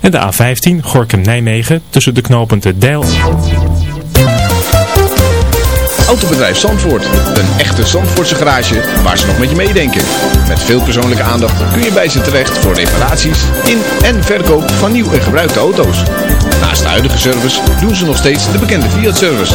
En de A15 Gorkum-Nijmegen tussen de knooppunten Deil. Autobedrijf Zandvoort. Een echte Zandvoortse garage waar ze nog met je meedenken. Met veel persoonlijke aandacht kun je bij ze terecht voor reparaties in en verkoop van nieuw en gebruikte auto's. Naast de huidige service doen ze nog steeds de bekende Fiat-service.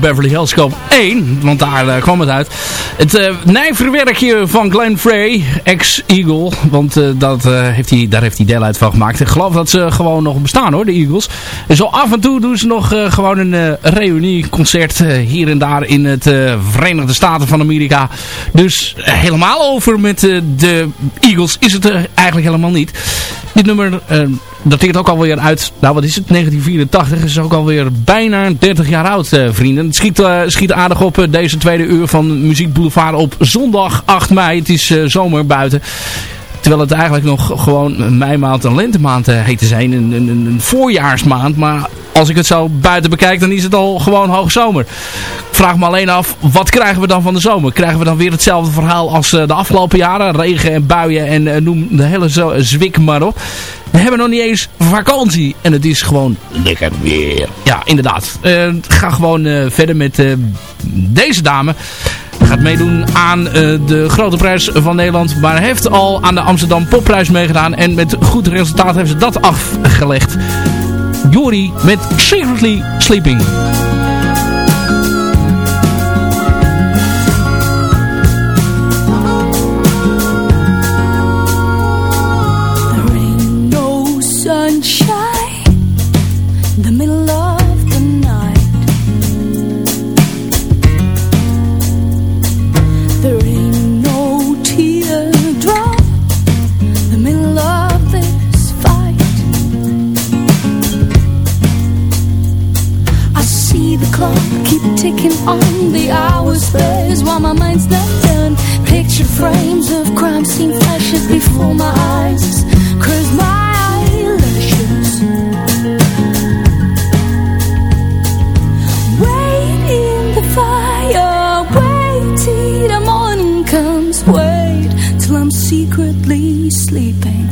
Beverly Hills Cop 1. Want daar kwam het uit. Het nijverwerkje van Glenn Frey, ex-Eagle. Want dat, heeft hij, daar heeft hij deel uit van gemaakt. Ik geloof dat ze gewoon nog bestaan hoor, de Eagles. En zo af en toe doen ze nog gewoon een reunieconcert hier en daar in het Verenigde Staten van Amerika. Dus helemaal over met de Eagles is het eigenlijk helemaal niet. Dit nummer dateert ook alweer uit, nou wat is het, 1984. is ook alweer bijna 30 jaar oud, uh, vrienden. Het schiet, uh, schiet aardig op uh, deze tweede uur van Muziek Boulevard op zondag 8 mei. Het is zomer buiten. Terwijl het eigenlijk nog gewoon meimaand en lentemaand heet te zijn. Een, een, een, voorjaarsmaand. Maar als ik het zo buiten bekijk, dan is het al gewoon hoogzomer. Ik vraag me alleen af, wat krijgen we dan van de zomer? Krijgen we dan weer hetzelfde verhaal als de afgelopen jaren? Regen en buien en noem de hele zwik maar op. We hebben nog niet eens vakantie. En het is gewoon lekker weer. Ja, inderdaad. Ga gewoon verder met deze dame. Gaat meedoen aan de grote prijs van Nederland. Maar heeft al aan de Amsterdam Popprijs meegedaan. En met goed resultaat heeft ze dat afgelegd. Jori met Secretly Sleeping. whispers while my mind's not done. Picture frames of crime scene flashes before my eyes. Cause my eyelashes. Wait in the fire, wait till morning comes. Wait till I'm secretly sleeping.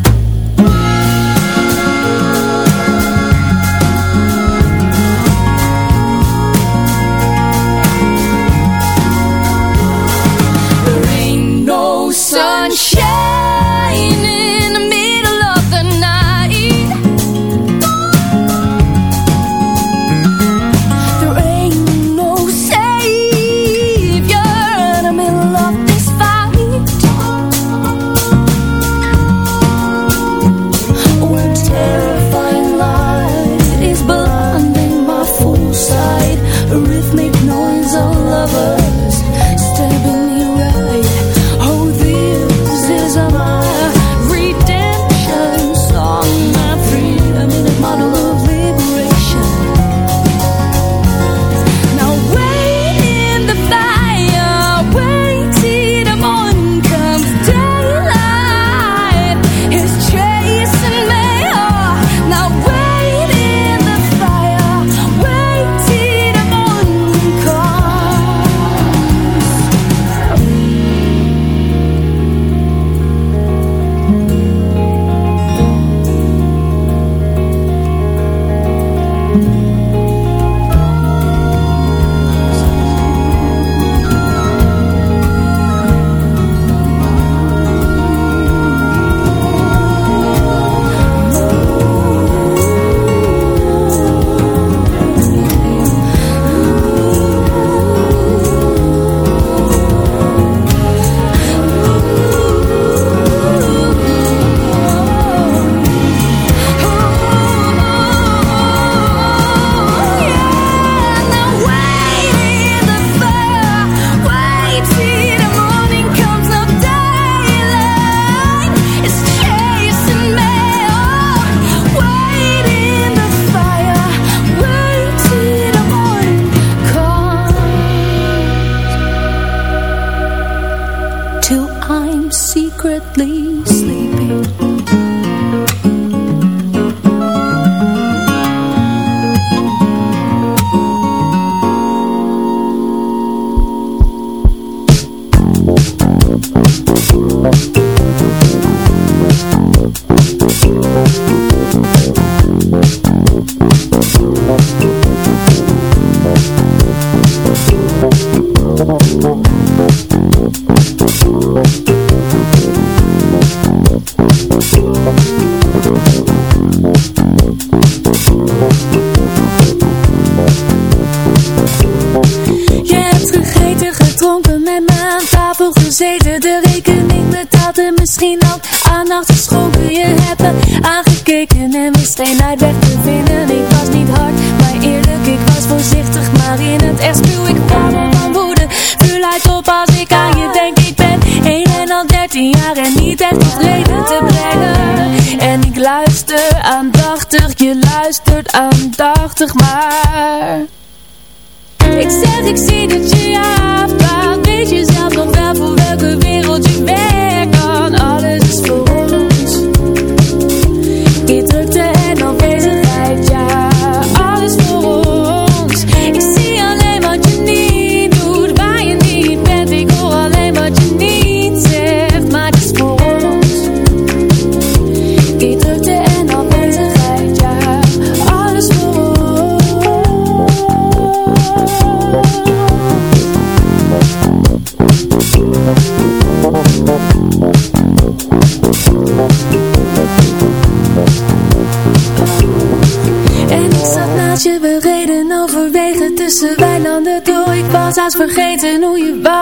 Vergeten hoe je was,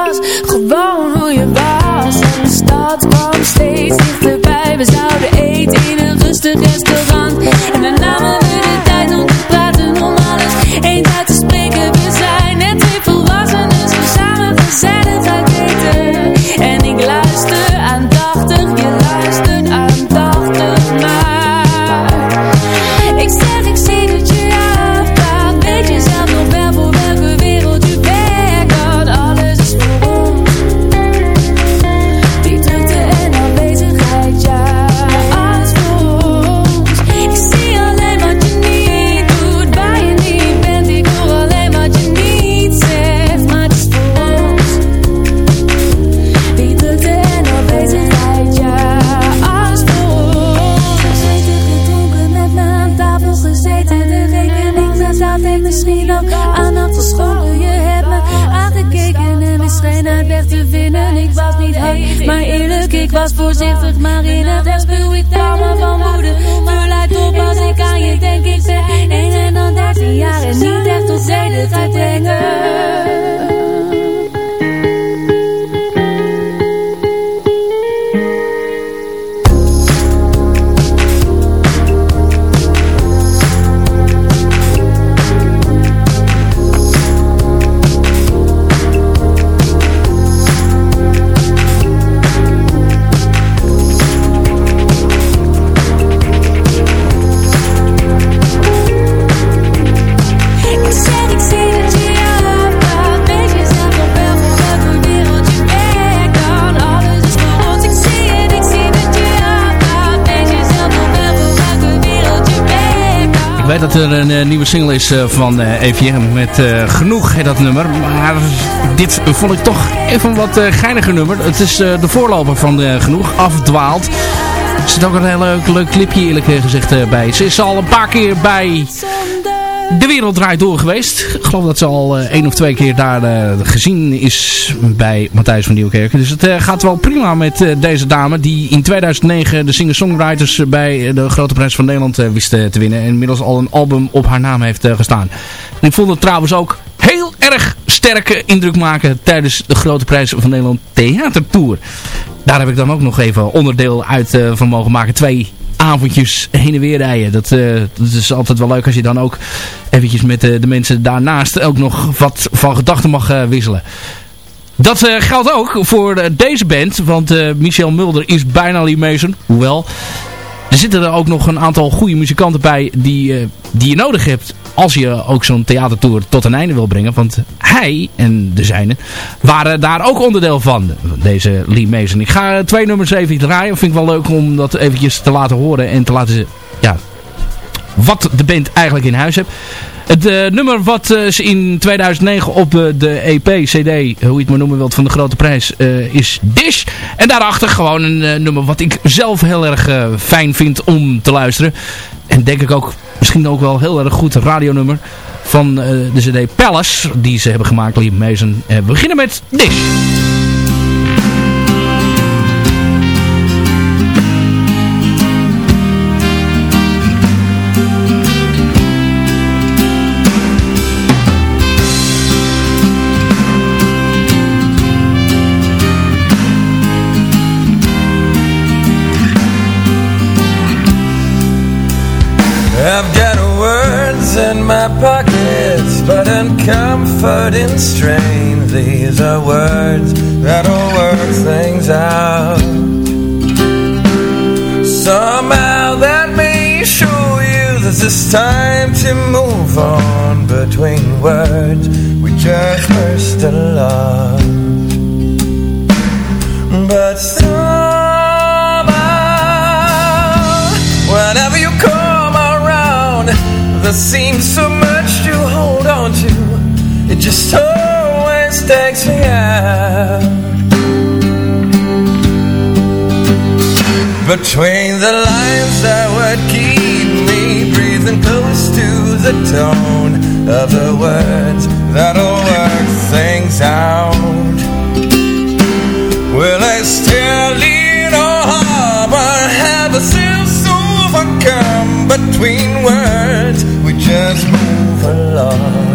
single is eh, van eh EVM met eh, Genoeg, dat nummer. Maar dit vond ik toch even een wat eh, geiniger nummer. Het is eh, de voorloper van eh, Genoeg, Afdwaald. Er zit ook een heel leuk, leuk clipje eerlijk gezegd eh, bij. Ze is al een paar keer bij De Wereld Draait Door geweest. Ik geloof dat ze al eh, één of twee keer daar eh, gezien is bij Matthijs van Nieuwkerk. Dus het eh, gaat wel prima met deze dame die in 2009 de singer-songwriters bij de Grote Prijs van Nederland wist te winnen. En inmiddels al een album op haar naam heeft gestaan. En ik vond het trouwens ook heel erg sterke indruk maken tijdens de Grote Prijs van Nederland Theatertour. Daar heb ik dan ook nog even onderdeel uit van mogen maken. Twee avondjes heen en weer rijden. Dat, eh, dat is altijd wel leuk als je dan ook eventjes met eh, de mensen daarnaast ook nog wat van gedachten mag eh, wisselen. Dat geldt ook voor deze band. Want Michel Mulder is bijna Lee Mason. Hoewel, er zitten er ook nog een aantal goede muzikanten bij die, eh, die je nodig hebt als je ook zo'n theatertour tot een einde wil brengen. Want hij en de zijne waren daar ook onderdeel van, deze Lee Mason. Ik ga twee nummers even draaien. Vind ik wel leuk om dat eventjes te laten horen en te laten ja, wat de band eigenlijk in huis heeft. Het eh, nummer wat eh, ze in 2009 op eh, de EP, CD, hoe je het maar noemen wilt, van de Grote Prijs, is Dish. En daarachter gewoon een nummer wat ik zelf heel erg fijn vind om te luisteren. En denk ik ook misschien ook wel heel erg goed radionummer van de CD Palace, die ze hebben gemaakt, Liam Mason. We beginnen met Dish. I've got words in my pockets, but in comforting strain. These are words that'll work things out. Somehow that may show you that it's time to move on between words we just first love. But there seems so much to hold on to. It just always takes me out. Between the lines that would keep me breathing close to the tone of the words that'll work things out. Will I still lean or harbor have a sense overcome between words just move along?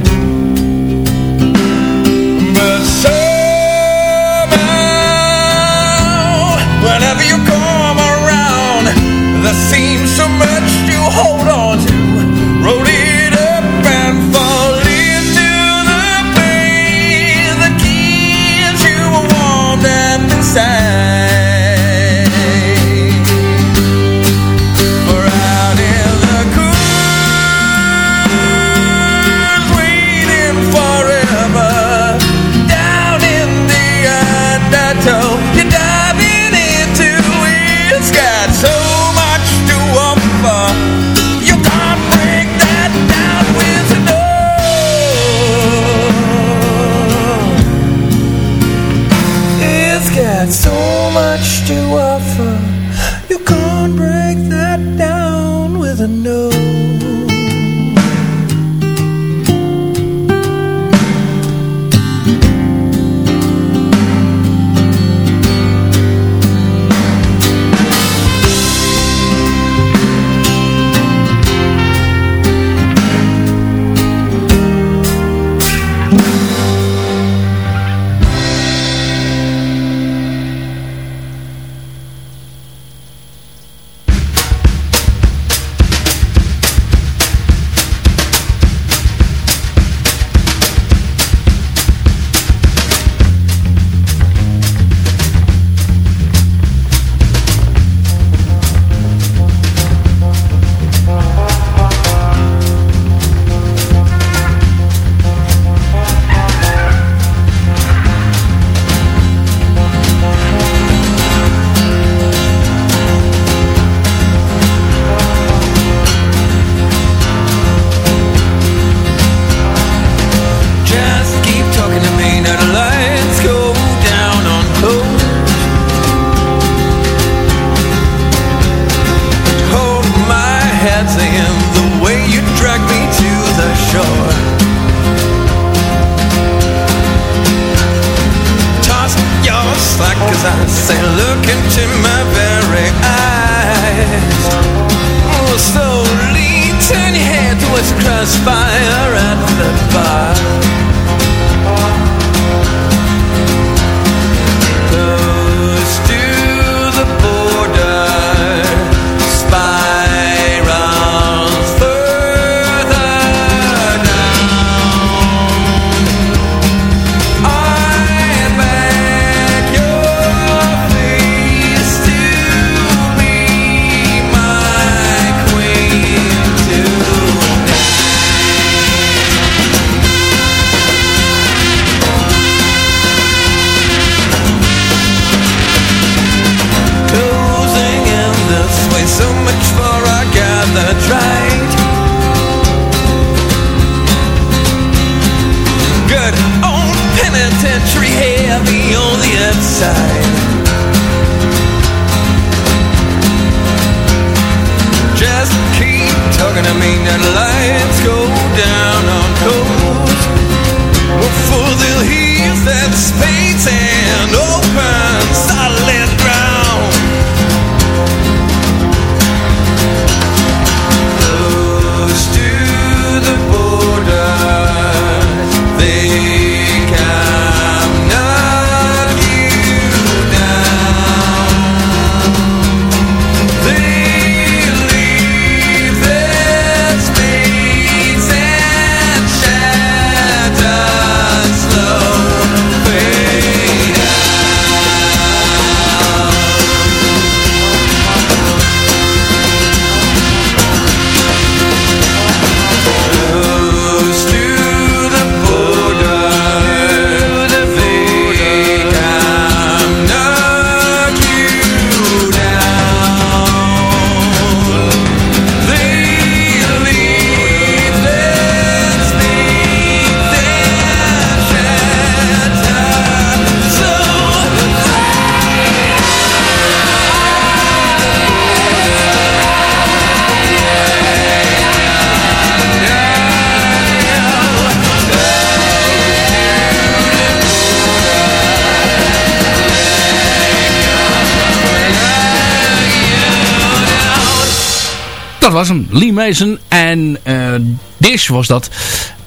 Hem. Lee Mason en uh, Dish was dat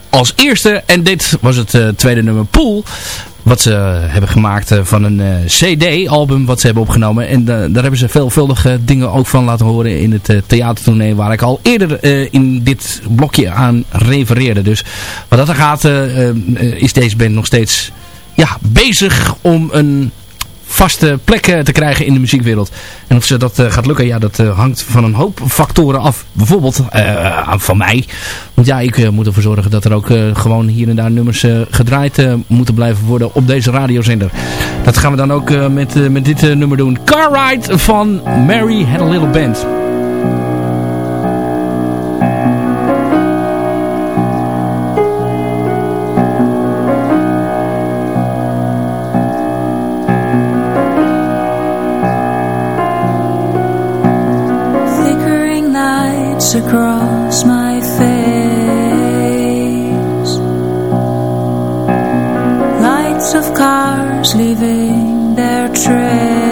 als eerste. En dit was het uh, tweede nummer Pool. Wat ze hebben gemaakt van een CD-album wat ze hebben opgenomen. En daar hebben ze veelvuldige dingen ook van laten horen in het theatertournee. Waar ik al eerder in dit blokje aan refereerde. Dus wat dat er gaat is deze band nog steeds ja, bezig om een vaste plek eh, te krijgen in de muziekwereld. En of ze dat eh, gaat lukken, ja, dat eh, hangt van een hoop factoren af. Bijvoorbeeld van mij. Want ja, ik moet ervoor zorgen dat er ook gewoon hier en daar nummers gedraaid moeten blijven worden op deze radiozender. Dat gaan we dan ook met, met dit nummer doen. Car Ride van Mary Had a Little Band. Across my face. Lights of cars leaving their trace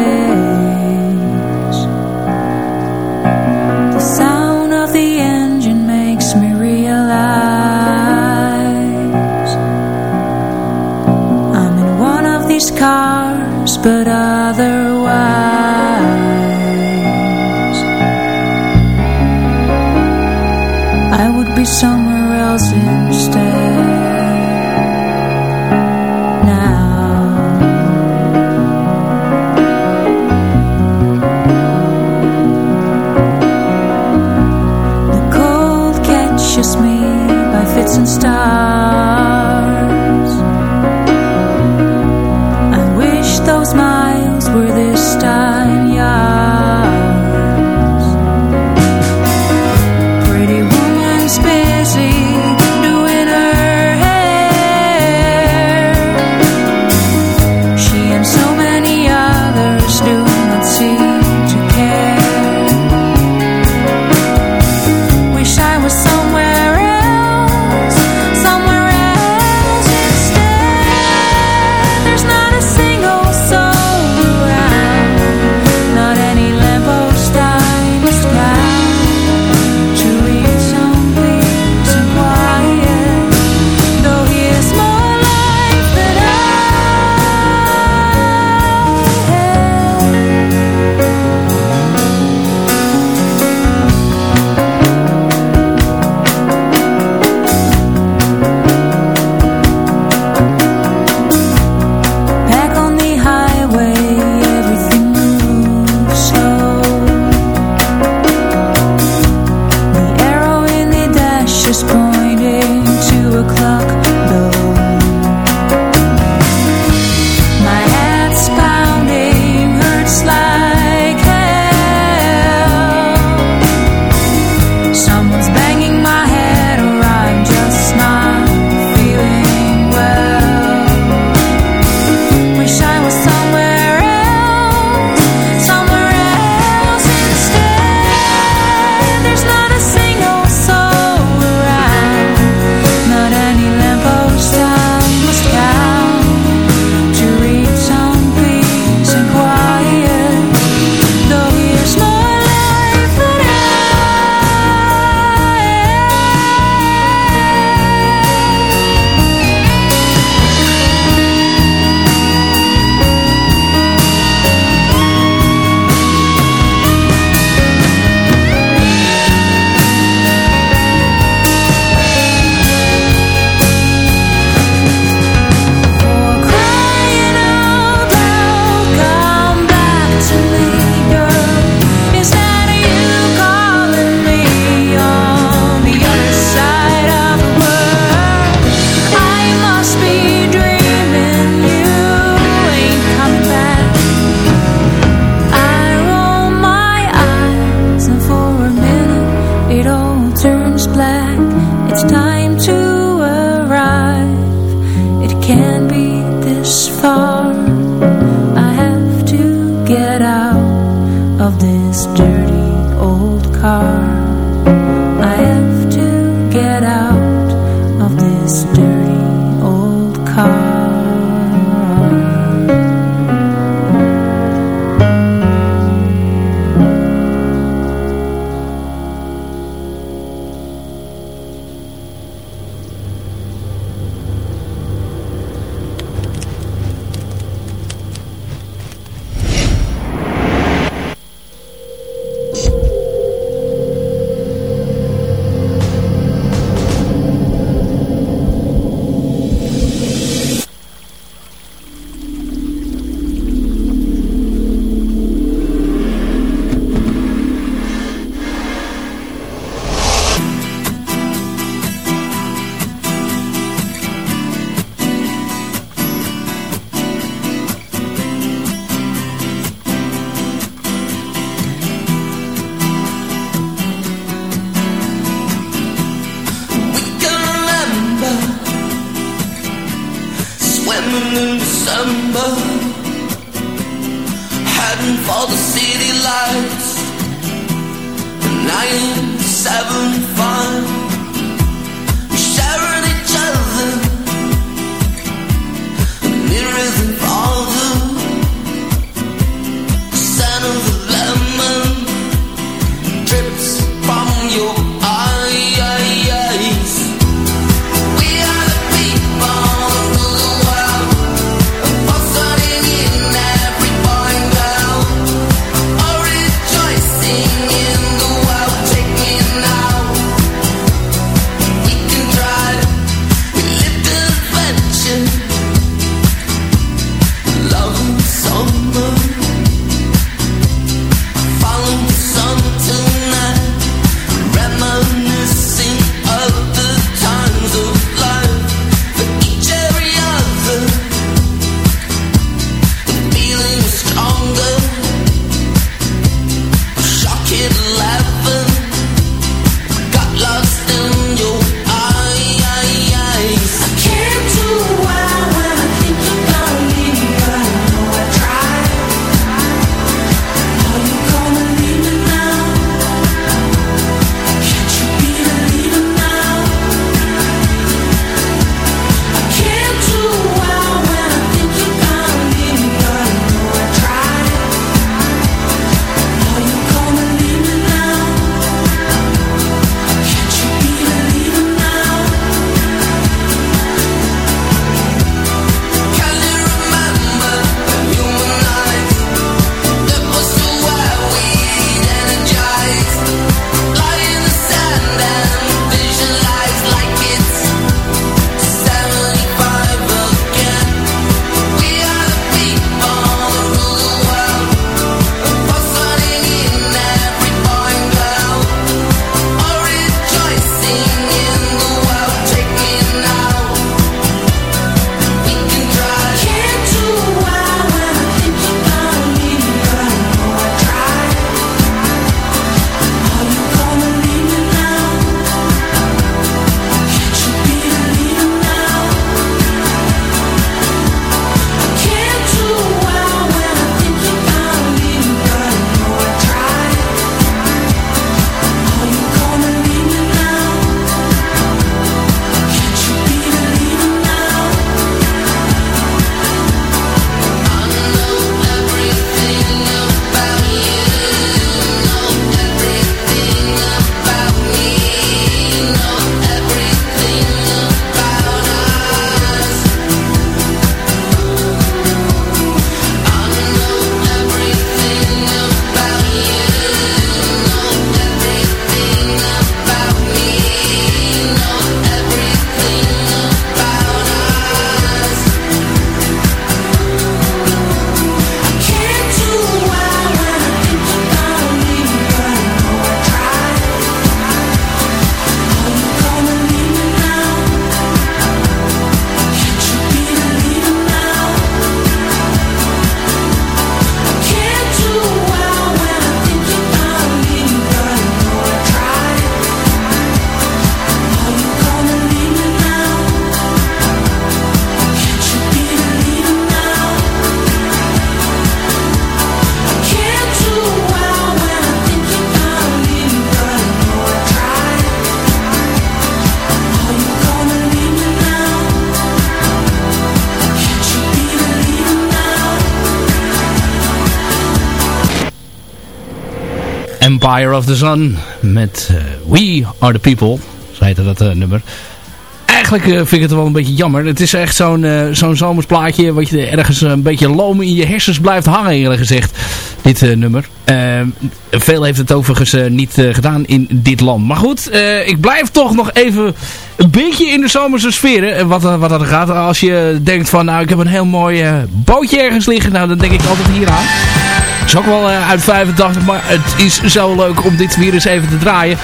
this dirty old car. Fire of the Sun met eh, We Are The People. Zo dat eh, nummer. Eigenlijk eh, vind ik het wel een beetje jammer. Het is echt zo'n zo'n zomersplaatje wat je ergens een beetje loom in je hersens blijft hangen eerlijk gezegd. Dit nummer. veel heeft het overigens niet gedaan in dit land. Maar goed, ik blijf toch nog even een beetje in de zomerse sferen. Wat, wat dat gaat. Als je denkt van nou ik heb een heel mooi bootje ergens liggen. Nou dan denk ik altijd hier aan. Is ook wel eh, uit 85, maar het is zo leuk om dit weer eens even te draaien.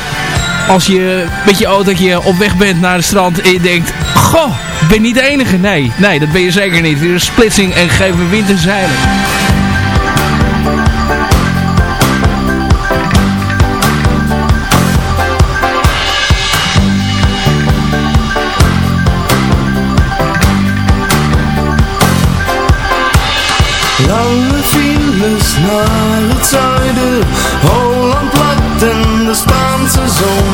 Als je met je autootje op weg bent naar het strand en je denkt... Goh, ben niet de enige. Nee, nee, dat ben je zeker niet. Er is splitsing en geven we winterzeilen. Holland plat en de Spaanse zon.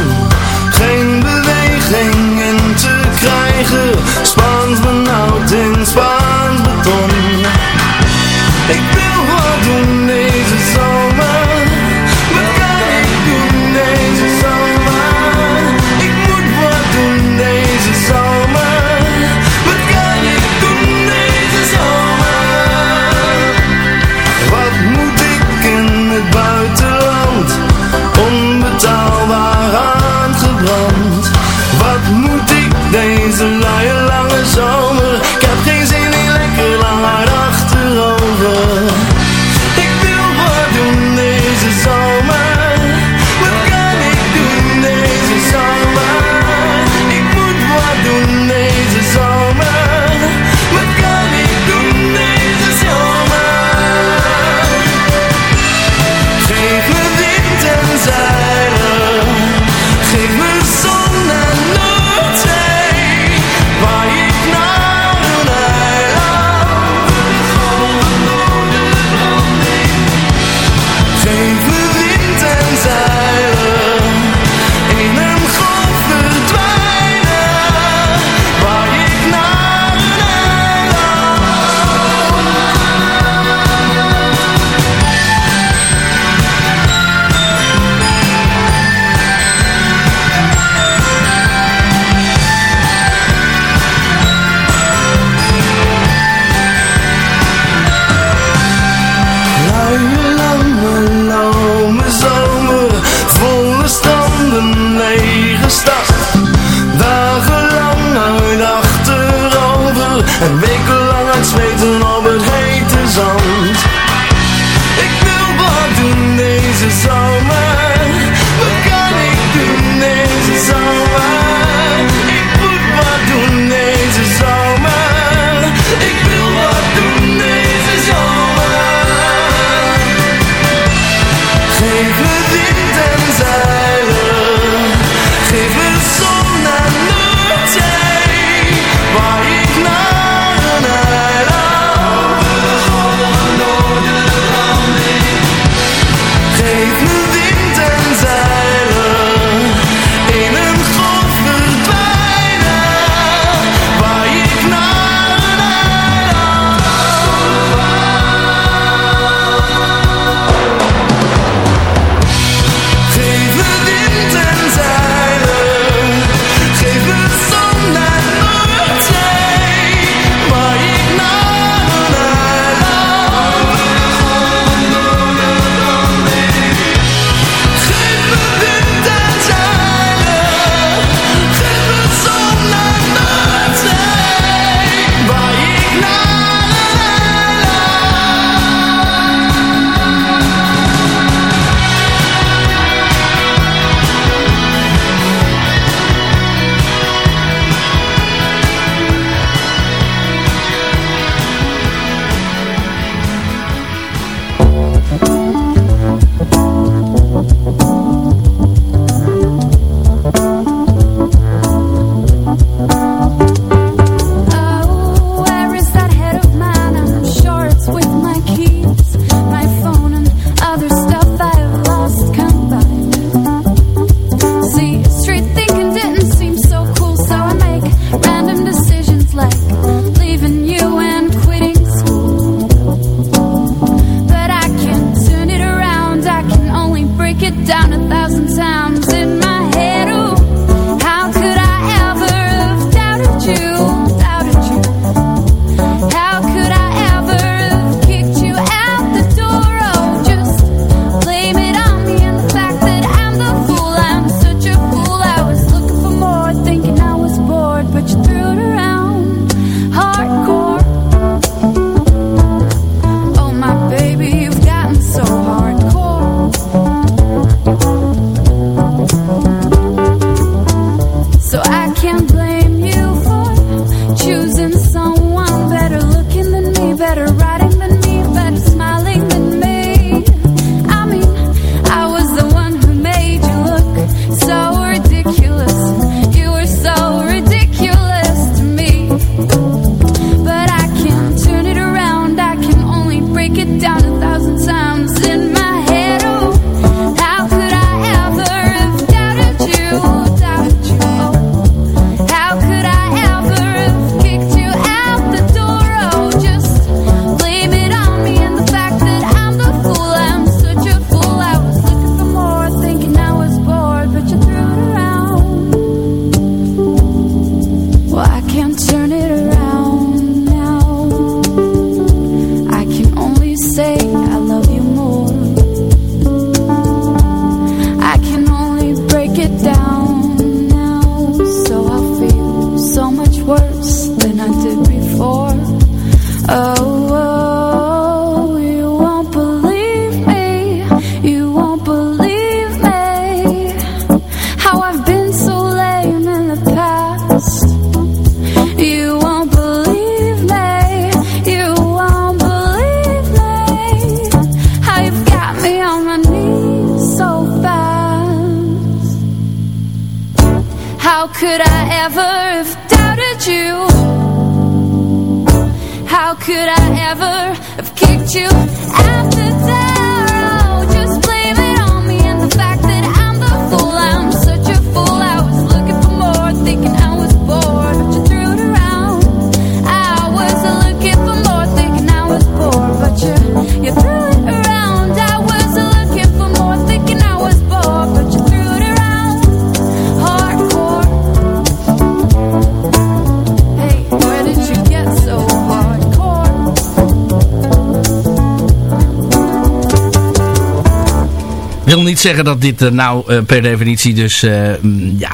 Zeggen dat dit eh, nou eh, per definitie dus, eh, mm, ja,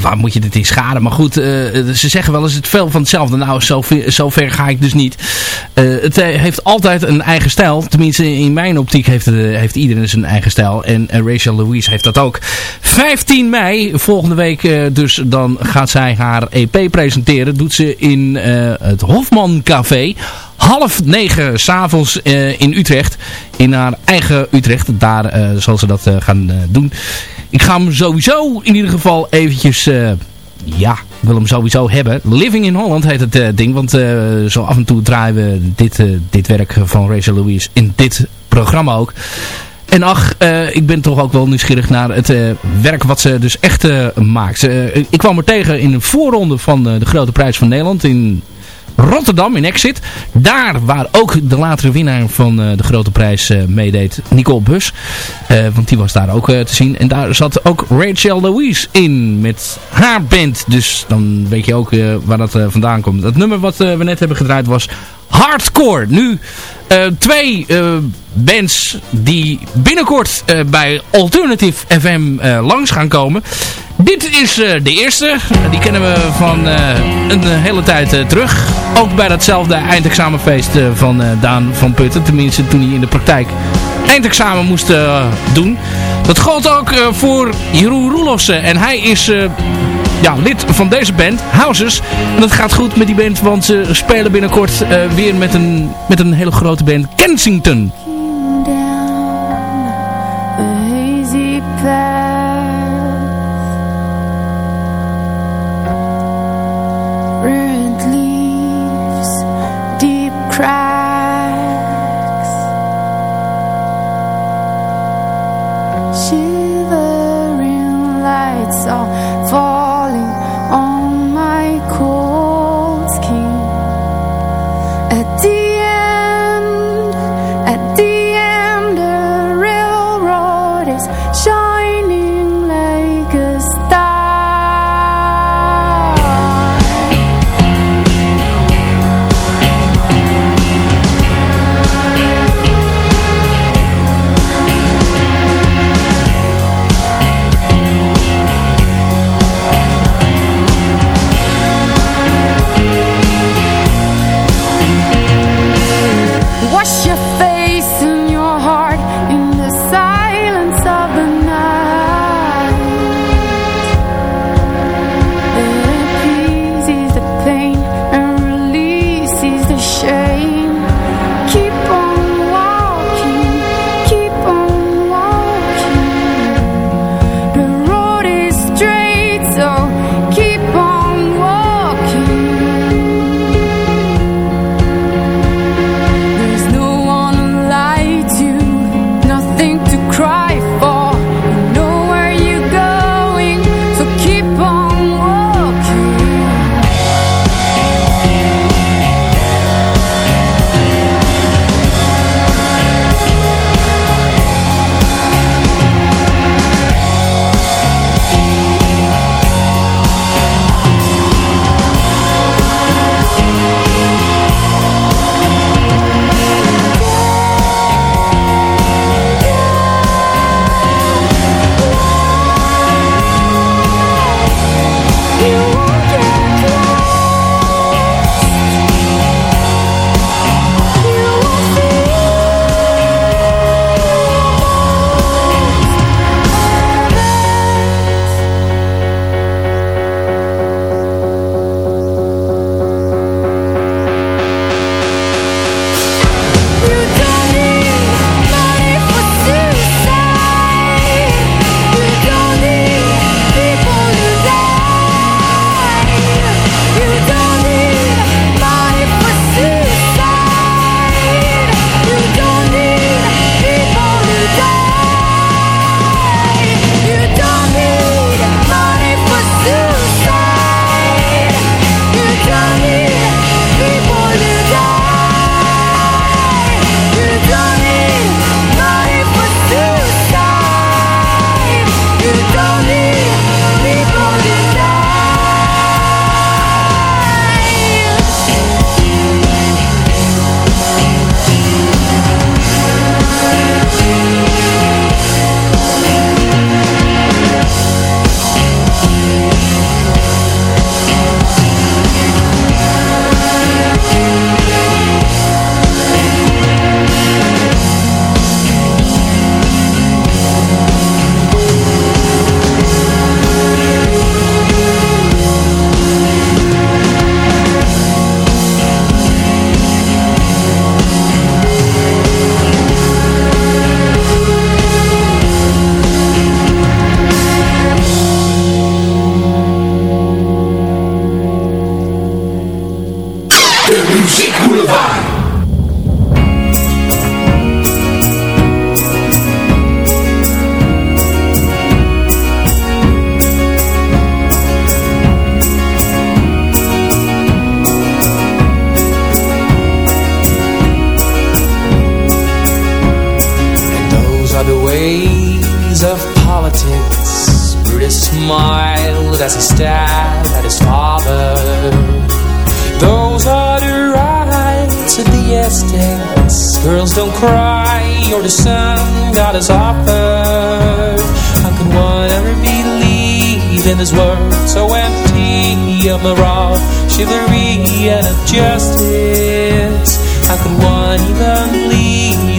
waar moet je dit in schaden? Maar goed, ze zeggen wel eens het veel van hetzelfde. Nou, zo, ver- ga ik dus niet. Het heeft altijd een eigen stijl. Tenminste, in mijn optiek heeft, heeft iedereen zijn eigen stijl. En Rachel Louise heeft dat ook. 15 mei, volgende week dus, dan gaat zij haar EP presenteren. Doet ze in het Hofman Café half negen s'avonds uh, in Utrecht. In haar eigen Utrecht. Daar eh, zal ze dat eh, gaan doen. Ik ga hem sowieso in ieder geval eventjes... ja, ik wil hem sowieso hebben. Living in Holland heet het ding. Want zo af en toe draaien we dit, dit werk van Rachel Louise in dit programma ook. En ach, ik ben toch ook wel nieuwsgierig naar het werk wat ze dus echt maakt. Ik kwam er tegen in een voorronde van de Grote Prijs van Nederland in Rotterdam in Exit. Daar waar ook de latere winnaar van eh, de grote prijs eh, meedeed, Nicole Bus. Eh, want die was daar ook te zien. En daar zat ook Rachel Louise in met haar band. Dus dan weet je ook waar dat vandaan komt. Dat nummer wat we net hebben gedraaid was Hardcore. Nu eh, twee eh, bands die binnenkort eh, bij Alternative FM langs gaan komen. Dit is de eerste. Die kennen we van een hele tijd terug. Ook bij datzelfde eindexamenfeest van Daan van Putten. Tenminste toen hij in de praktijk eindexamen moest doen. Dat gold ook voor Jeroen Roelofsen. En hij is ja, lid van deze band, Houses. En dat gaat goed met die band, want ze spelen binnenkort eh, weer met een, met een hele grote band, Kensington.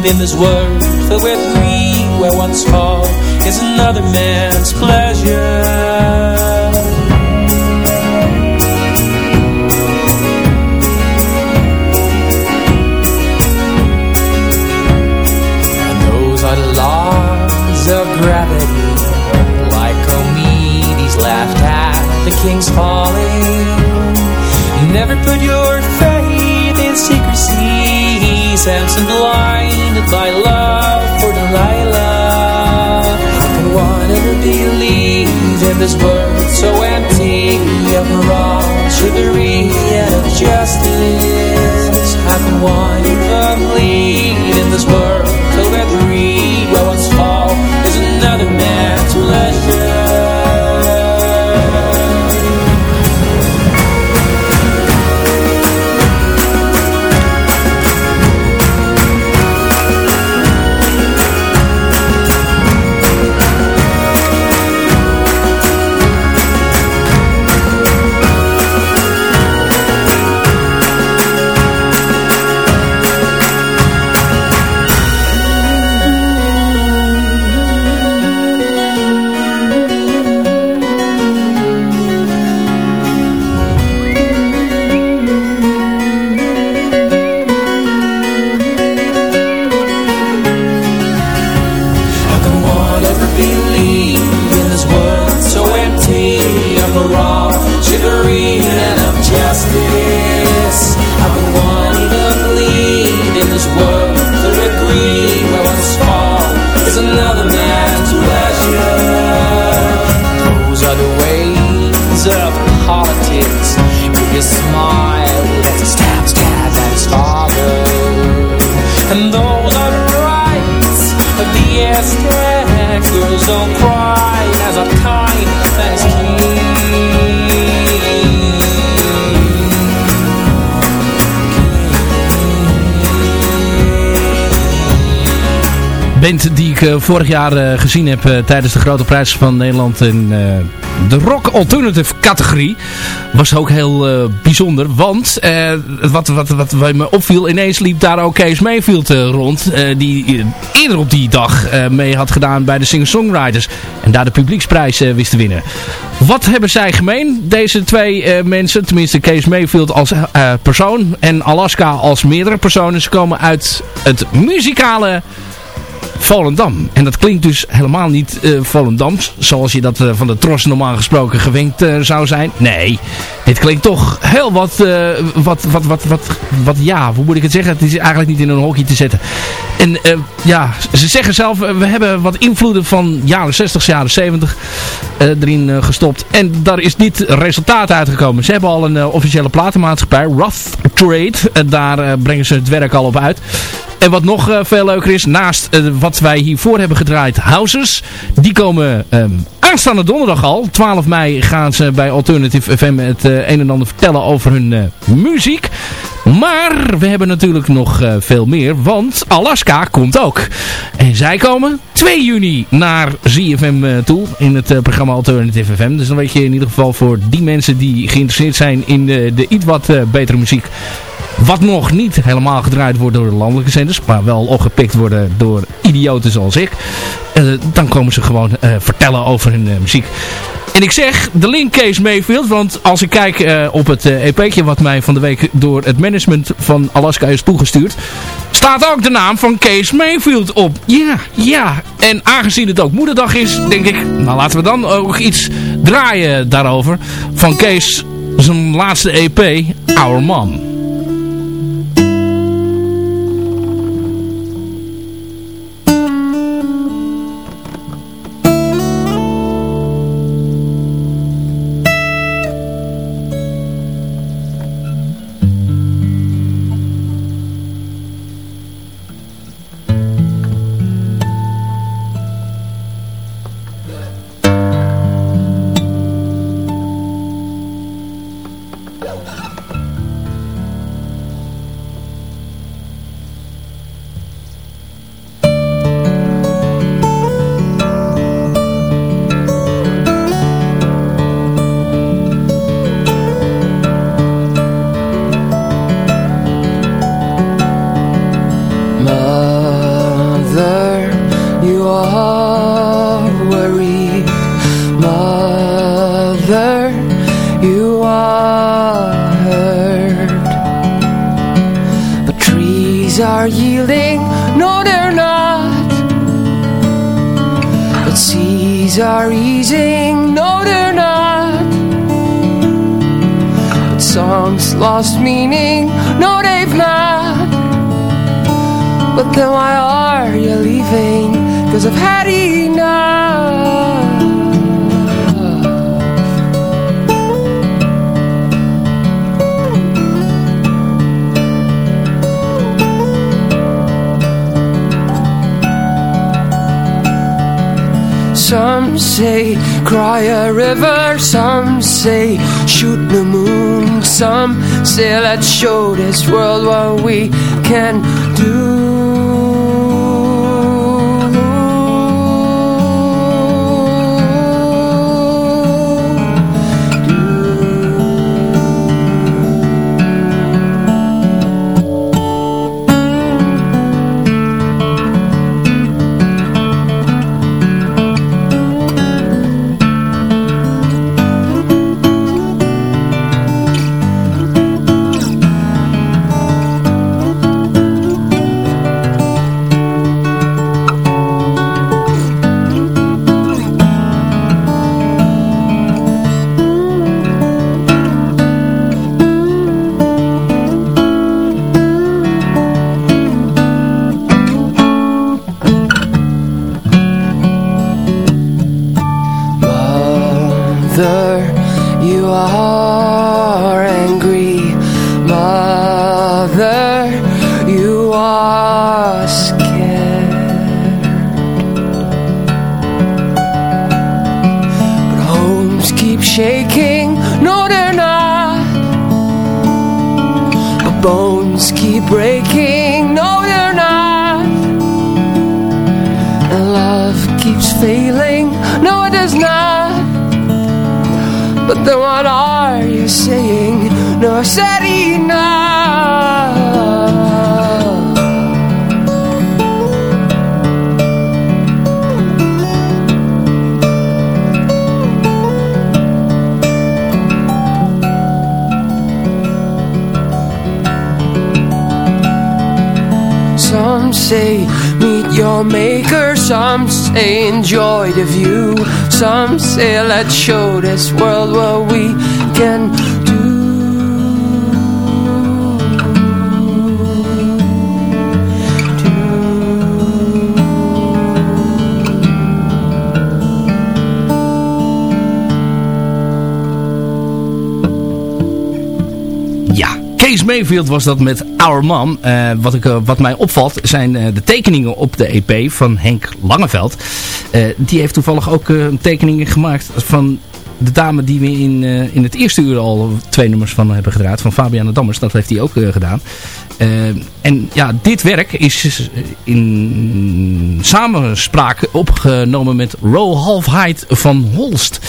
In this world filled with greed, where one's fall is another man's pleasure? Those are laws of gravity Like Omedes laughed at the king's falling Never put your secrecy Samson blinded by love for Delilah How can one ever believe in this world so empty of morale, chivalry and of justice? How can one even believe in this world vorig jaar eh, gezien heb eh, tijdens de grote prijs van Nederland in eh, de rock alternative categorie. Was ook heel eh, bijzonder, want eh, wat, wat, wat, wat me opviel, ineens liep daar ook Kees Mayfield eh, rond. eh, die eh, eerder op die dag eh, mee had gedaan bij de singer-songwriters. En daar de publieksprijs eh, wist te winnen. Wat hebben zij gemeen, deze twee eh, mensen? Tenminste, Kees Mayfield als eh, persoon en Alaska als meerdere personen. Ze komen uit het muzikale Volendam. En dat klinkt dus helemaal niet eh Volendams, zoals je dat eh, van de Tros normaal gesproken gewenkt eh, zou zijn. Nee, dit klinkt toch heel wat, eh, wat, wat, wat, wat, wat, ja, hoe moet ik het zeggen? Het is eigenlijk niet in een hokje te zetten. En eh, ja, ze zeggen zelf, eh, we hebben wat invloeden van jaren 60, jaren 70 eh, erin gestopt. En daar is niet resultaat uitgekomen. Ze hebben al een officiële platenmaatschappij, Rough Trade. En daar brengen ze het werk al op uit. En wat nog veel leuker is, naast wat wij hiervoor hebben gedraaid, Houses. Die komen ehm, aanstaande donderdag al. 12 mei gaan ze bij Alternative FM het een en ander vertellen over hun eh, muziek. Maar we hebben natuurlijk nog eh, veel meer, want Alaska komt ook. En zij komen 2 juni naar ZFM eh, toe in het eh, programma Alternative FM. Dus dan weet je in ieder geval voor die mensen die geïnteresseerd zijn in de, de iets wat eh, betere muziek. Wat nog niet helemaal gedraaid wordt door de landelijke zenders. Maar wel opgepikt worden door idioten zoals ik. Eh, dan komen ze gewoon eh, vertellen over hun eh, muziek. En ik zeg de link Kees Mayfield. Want als ik kijk eh, op het eh, EP'tje wat mij van de week door het management van Alaska is toegestuurd. Staat ook de naam van Kees Mayfield op. Ja, ja. En aangezien het ook moederdag is, denk ik... Nou laten we dan ook iets draaien daarover. Van Kees zijn laatste EP, Our Mom. Lost meaning, no they've not. But then why are you leaving? Cause I've had enough. Some say cry a river, some say shoot the moon, some say let's show this world what we can do. This world what we can Ja, Kees Mayfield was dat met Our Mom. Eh, wat, ik, eh, wat mij opvalt zijn eh, de tekeningen op de EP van Henk Langeveld. Die heeft toevallig ook tekeningen gemaakt van de dame die we in, eh, in het eerste uur al twee nummers van hebben gedraaid. Van Fabiana Dammers. Dat heeft hij ook eh, gedaan. Eh, en ja, dit werk is in samenspraak opgenomen met Ro Halfheid van Holst.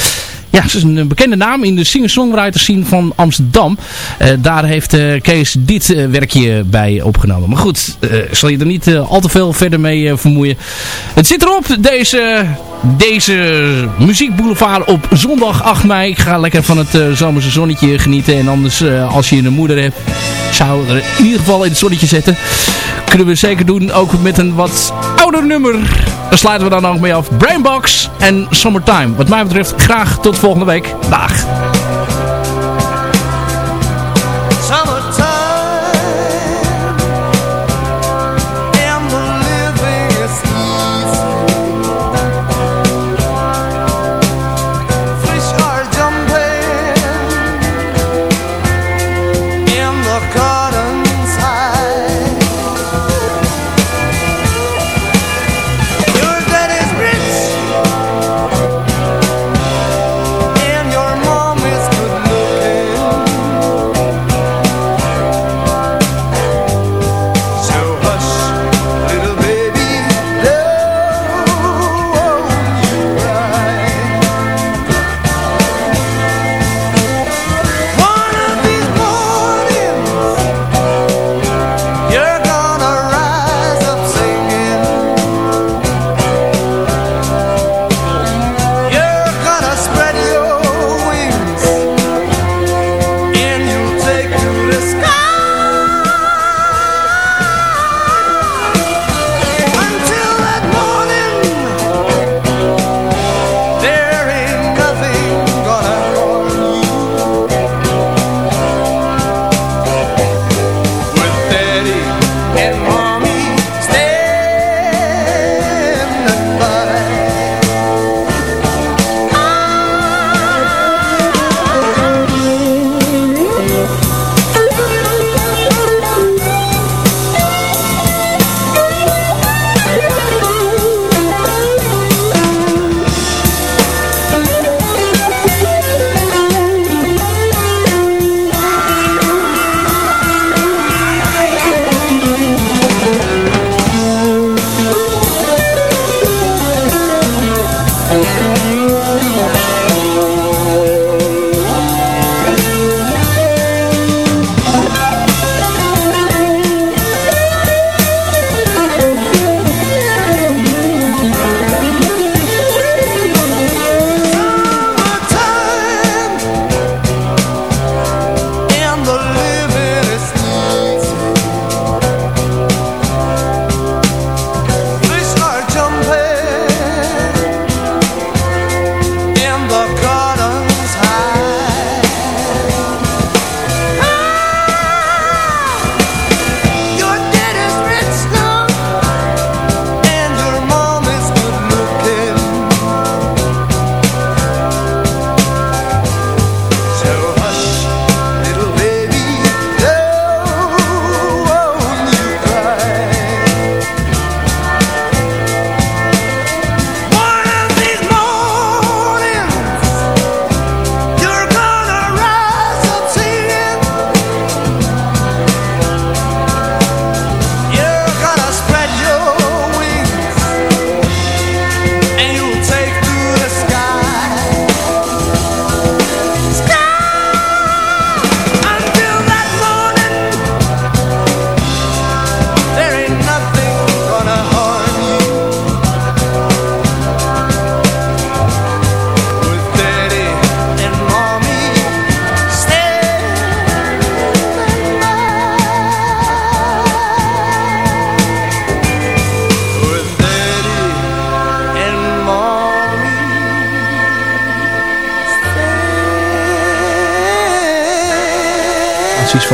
Ja, ze is een bekende naam in de singer-songwriter scene van Amsterdam. Eh, daar heeft eh, Kees dit eh, werkje bij opgenomen. Maar goed, eh, zal je er niet eh, al te veel verder mee eh, vermoeien. Het zit erop, deze, deze muziekboulevard op zondag 8 mei. Ik ga lekker van het eh, zomerse zonnetje genieten. En anders, eh, als je een moeder hebt, zou er in ieder geval in het zonnetje zetten. Kunnen we zeker doen, ook met een wat ouder nummer. Daar sluiten we dan ook mee af. Brainbox en Summertime. Wat mij betreft graag tot volgende week. Dag.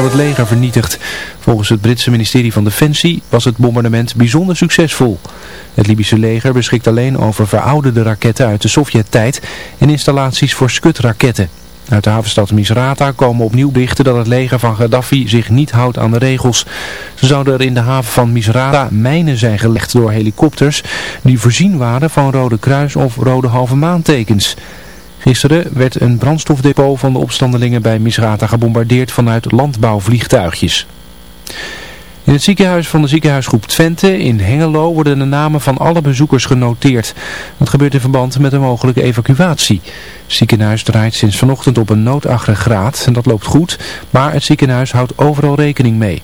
Het leger vernietigd. Volgens het Britse ministerie van Defensie was het bombardement bijzonder succesvol. Het Libische leger beschikt alleen over verouderde raketten uit de Sovjet-tijd en installaties voor Scud-raketten. Uit de havenstad Misrata komen opnieuw berichten dat het leger van Gaddafi zich niet houdt aan de regels. Zo zouden er in de haven van Misrata mijnen zijn gelegd door helikopters die voorzien waren van rode kruis of rode halve maantekens. Gisteren werd een brandstofdepot van de opstandelingen bij Misrata gebombardeerd vanuit landbouwvliegtuigjes. In het ziekenhuis van de ziekenhuisgroep Twente in Hengelo worden de namen van alle bezoekers genoteerd. Dat gebeurt in verband met een mogelijke evacuatie. Het ziekenhuis draait sinds vanochtend op een noodaggregaat en dat loopt goed, maar het ziekenhuis houdt overal rekening mee.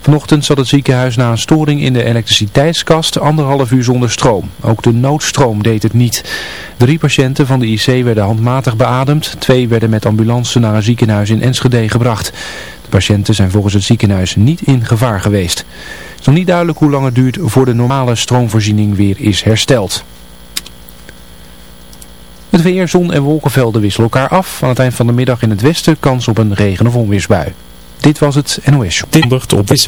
Vanochtend zat het ziekenhuis na een storing in de elektriciteitskast anderhalf uur zonder stroom. Ook de noodstroom deed het niet. Drie patiënten van de IC werden handmatig beademd. Twee werden met ambulance naar een ziekenhuis in Enschede gebracht. De patiënten zijn volgens het ziekenhuis niet in gevaar geweest. Het is nog niet duidelijk hoe lang het duurt voor de normale stroomvoorziening weer is hersteld. Het weer, zon en wolkenvelden wisselen elkaar af. Aan het eind van de middag in het westen kans op een regen- of onweersbui. Dit was het NOS. Dit op is